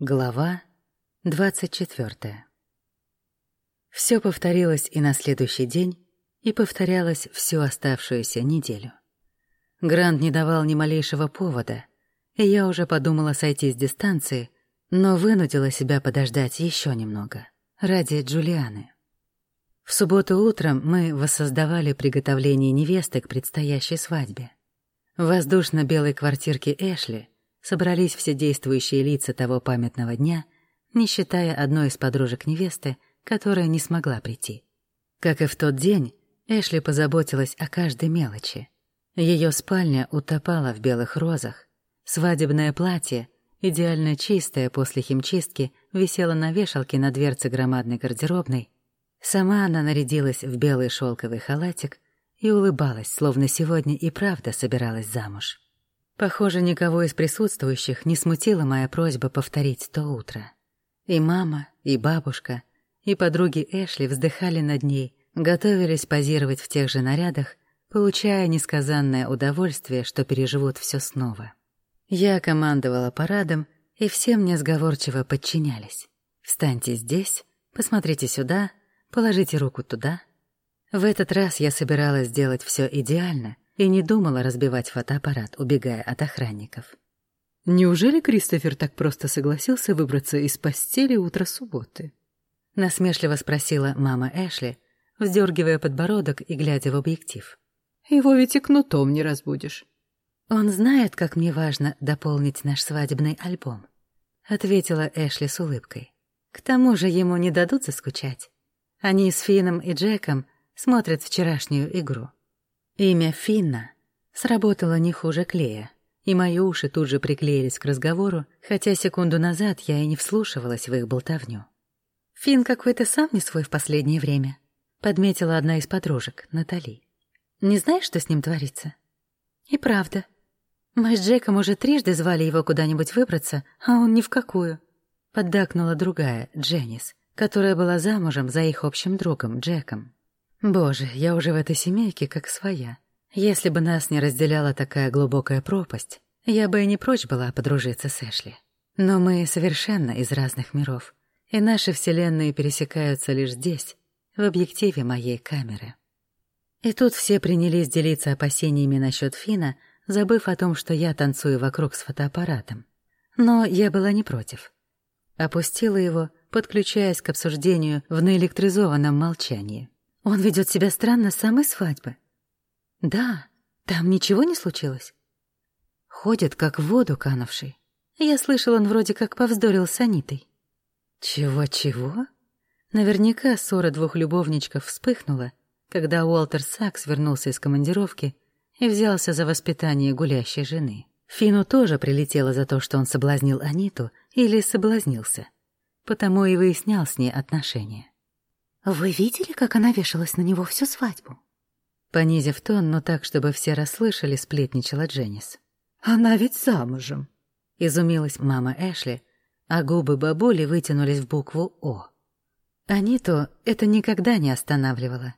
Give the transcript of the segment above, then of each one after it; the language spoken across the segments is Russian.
Глава двадцать четвертая. Все повторилось и на следующий день, и повторялось всю оставшуюся неделю. Грант не давал ни малейшего повода, и я уже подумала сойти с дистанции, но вынудила себя подождать еще немного, ради Джулианы. В субботу утром мы воссоздавали приготовление невесты к предстоящей свадьбе. В воздушно-белой квартирке Эшли — собрались все действующие лица того памятного дня, не считая одной из подружек невесты, которая не смогла прийти. Как и в тот день, Эшли позаботилась о каждой мелочи. Ее спальня утопала в белых розах, свадебное платье, идеально чистое после химчистки, висело на вешалке на дверце громадной гардеробной. Сама она нарядилась в белый шелковый халатик и улыбалась, словно сегодня и правда собиралась замуж. Похоже, никого из присутствующих не смутила моя просьба повторить то утро. И мама, и бабушка, и подруги Эшли вздыхали над ней, готовились позировать в тех же нарядах, получая несказанное удовольствие, что переживут все снова. Я командовала парадом, и все мне сговорчиво подчинялись. «Встаньте здесь, посмотрите сюда, положите руку туда». В этот раз я собиралась сделать все идеально — и не думала разбивать фотоаппарат, убегая от охранников. Неужели Кристофер так просто согласился выбраться из постели утро субботы? Насмешливо спросила мама Эшли, вздергивая подбородок и глядя в объектив. Его ведь и кнутом не разбудишь. Он знает, как мне важно дополнить наш свадебный альбом, ответила Эшли с улыбкой. К тому же ему не дадут заскучать. Они с Фином и Джеком смотрят вчерашнюю игру. Имя Финна сработало не хуже клея, и мои уши тут же приклеились к разговору, хотя секунду назад я и не вслушивалась в их болтовню. «Финн какой-то сам не свой в последнее время», — подметила одна из подружек, Натали. «Не знаешь, что с ним творится?» «И правда. Мы с Джеком уже трижды звали его куда-нибудь выбраться, а он ни в какую», — поддакнула другая, Дженнис, которая была замужем за их общим другом, Джеком. Боже, я уже в этой семейке как своя. Если бы нас не разделяла такая глубокая пропасть, я бы и не прочь была подружиться с Эшли. Но мы совершенно из разных миров, и наши вселенные пересекаются лишь здесь, в объективе моей камеры. И тут все принялись делиться опасениями насчет Фина, забыв о том, что я танцую вокруг с фотоаппаратом. Но я была не против. Опустила его, подключаясь к обсуждению в наэлектризованном молчании. Он ведет себя странно с самой свадьбы. Да, там ничего не случилось. Ходит, как в воду канувший. Я слышал, он вроде как повздорил с Анитой. Чего-чего? Наверняка ссора двух любовничков вспыхнула, когда Уолтер Сакс вернулся из командировки и взялся за воспитание гулящей жены. Фину тоже прилетело за то, что он соблазнил Аниту или соблазнился, потому и выяснял с ней отношения. «Вы видели, как она вешалась на него всю свадьбу?» Понизив тон, но так, чтобы все расслышали, сплетничала Дженнис. «Она ведь замужем!» Изумилась мама Эшли, а губы бабули вытянулись в букву «О». Аниту это никогда не останавливало.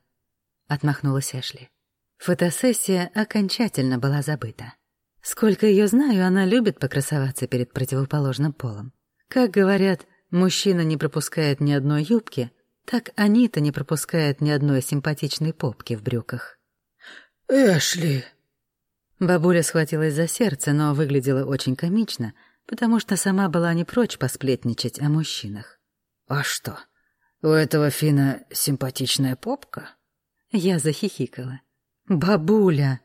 Отмахнулась Эшли. Фотосессия окончательно была забыта. Сколько ее знаю, она любит покрасоваться перед противоположным полом. Как говорят, мужчина не пропускает ни одной юбки, так Анита не пропускает ни одной симпатичной попки в брюках. «Эшли!» Бабуля схватилась за сердце, но выглядела очень комично, потому что сама была не прочь посплетничать о мужчинах. «А что, у этого Фина симпатичная попка?» Я захихикала. «Бабуля!»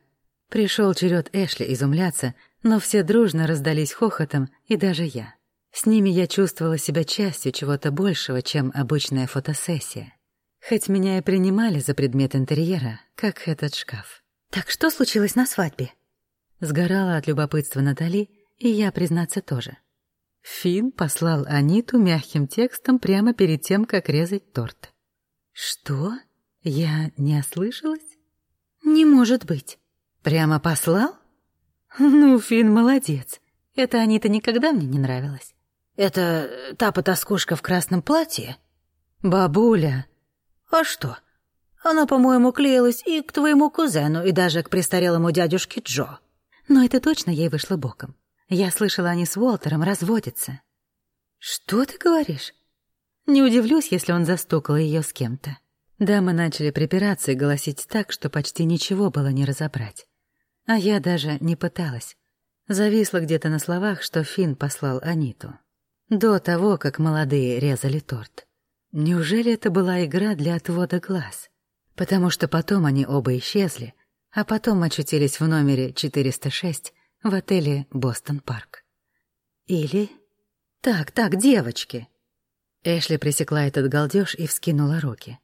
Пришел черед Эшли изумляться, но все дружно раздались хохотом, и даже я. С ними я чувствовала себя частью чего-то большего, чем обычная фотосессия. Хоть меня и принимали за предмет интерьера, как этот шкаф. «Так что случилось на свадьбе?» Сгорала от любопытства Натали, и я, признаться, тоже. Финн послал Аниту мягким текстом прямо перед тем, как резать торт. «Что? Я не ослышалась?» «Не может быть. Прямо послал?» «Ну, Финн молодец. Это Анита никогда мне не нравилась. Это та потаскушка в красном платье? Бабуля. А что? Она, по-моему, клеилась и к твоему кузену, и даже к престарелому дядюшке Джо. Но это точно ей вышло боком. Я слышала, они с Уолтером разводятся. «Что ты говоришь?» Не удивлюсь, если он застукал ее с кем-то. Дамы начали припираться и голосить так, что почти ничего было не разобрать. А я даже не пыталась. Зависла где-то на словах, что Финн послал Аниту. До того, как молодые резали торт. Неужели это была игра для отвода глаз? Потому что потом они оба исчезли, а потом очутились в номере 406 в отеле «Бостон Парк». Или... Так, так, девочки. Эшли пресекла этот галдёж и вскинула руки.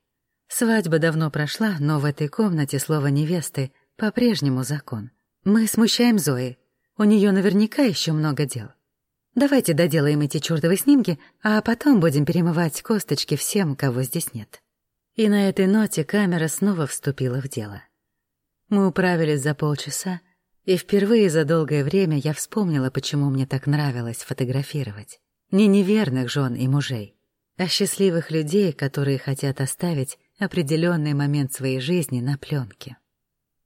Свадьба давно прошла, но в этой комнате слово невесты по-прежнему закон. Мы смущаем Зои. У неё наверняка ещё много дел. Давайте доделаем эти чёртовы снимки, а потом будем перемывать косточки всем, кого здесь нет. И на этой ноте камера снова вступила в дело. Мы управились за полчаса, и впервые за долгое время я вспомнила, почему мне так нравилось фотографировать. Не неверных жен и мужей, а счастливых людей, которые хотят оставить определенный момент своей жизни на пленке.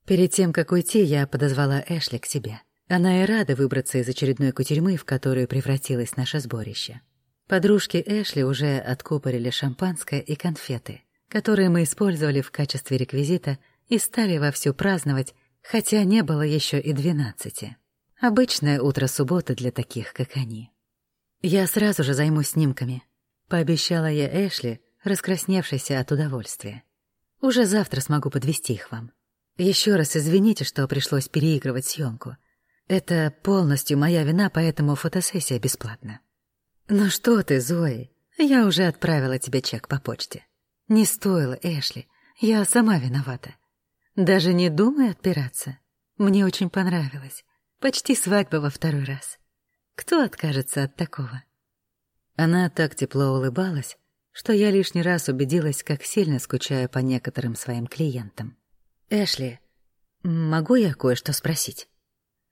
Перед тем, как уйти, я подозвала Эшли к себе. Она и рада выбраться из очередной кутерьмы, в которую превратилось наше сборище. Подружки Эшли уже откупорили шампанское и конфеты, которые мы использовали в качестве реквизита и стали вовсю праздновать, хотя не было еще и двенадцати. Обычное утро субботы для таких, как они. «Я сразу же займусь снимками», — пообещала я Эшли, раскрасневшейся от удовольствия. «Уже завтра смогу подвести их вам. Еще раз извините, что пришлось переигрывать съемку. Это полностью моя вина, поэтому фотосессия бесплатна». «Ну что ты, Зои, я уже отправила тебе чек по почте. Не стоило, Эшли, я сама виновата. Даже не думай отпираться. Мне очень понравилось. Почти свадьба во второй раз. Кто откажется от такого? Она так тепло улыбалась, что я лишний раз убедилась, как сильно скучаю по некоторым своим клиентам. «Эшли, могу я кое-что спросить?»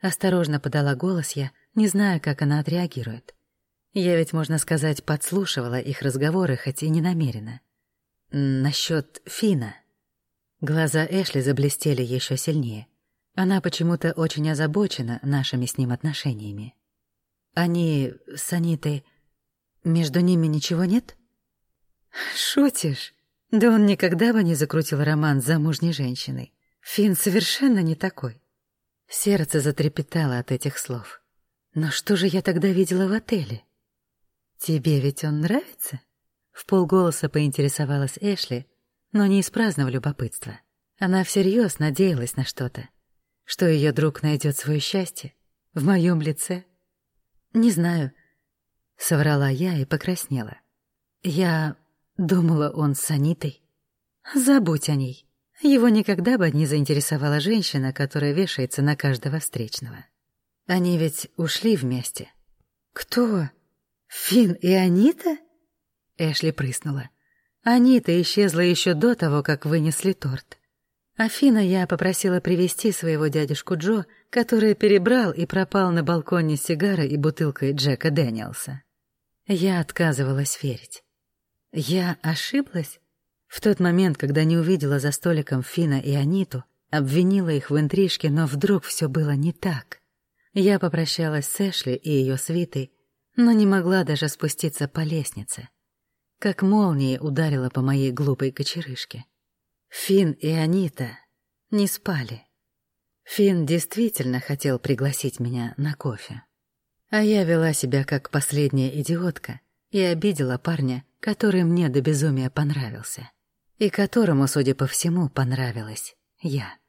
Осторожно подала голос я, не зная, как она отреагирует. Я ведь, можно сказать, подслушивала их разговоры, хоть и не намеренно. Насчет Фина. Глаза Эшли заблестели еще сильнее. Она почему-то очень озабочена нашими с ним отношениями. Они с Анитой... Между ними ничего нет? Шутишь? Да он никогда бы не закрутил роман с замужней женщиной. Финн совершенно не такой. Сердце затрепетало от этих слов. Но что же я тогда видела в отеле? Тебе ведь он нравится? В полголоса поинтересовалась Эшли, но не из праздного любопытства. Она всерьез надеялась на что-то, что ее друг найдет свое счастье в моем лице. «Не знаю», — соврала я и покраснела. «Я думала, он с Анитой. Забудь о ней. Его никогда бы не заинтересовала женщина, которая вешается на каждого встречного. Они ведь ушли вместе». «Кто? Фин и Анита?» Эшли прыснула. Анита исчезла еще до того, как вынесли торт. Афина я попросила привести своего дядюшку Джо, который перебрал и пропал на балконе с сигарой и бутылкой Джека Дэниелса. Я отказывалась верить. Я ошиблась? В тот момент, когда не увидела за столиком Фина и Аниту, обвинила их в интрижке, но вдруг все было не так. Я попрощалась с Эшли и ее свитой, но не могла даже спуститься по лестнице. Как молния ударила по моей глупой кочерышке. Фин и Анита не спали. Фин действительно хотел пригласить меня на кофе. А я вела себя как последняя идиотка и обидела парня, который мне до безумия понравился. И которому, судя по всему, понравилась я.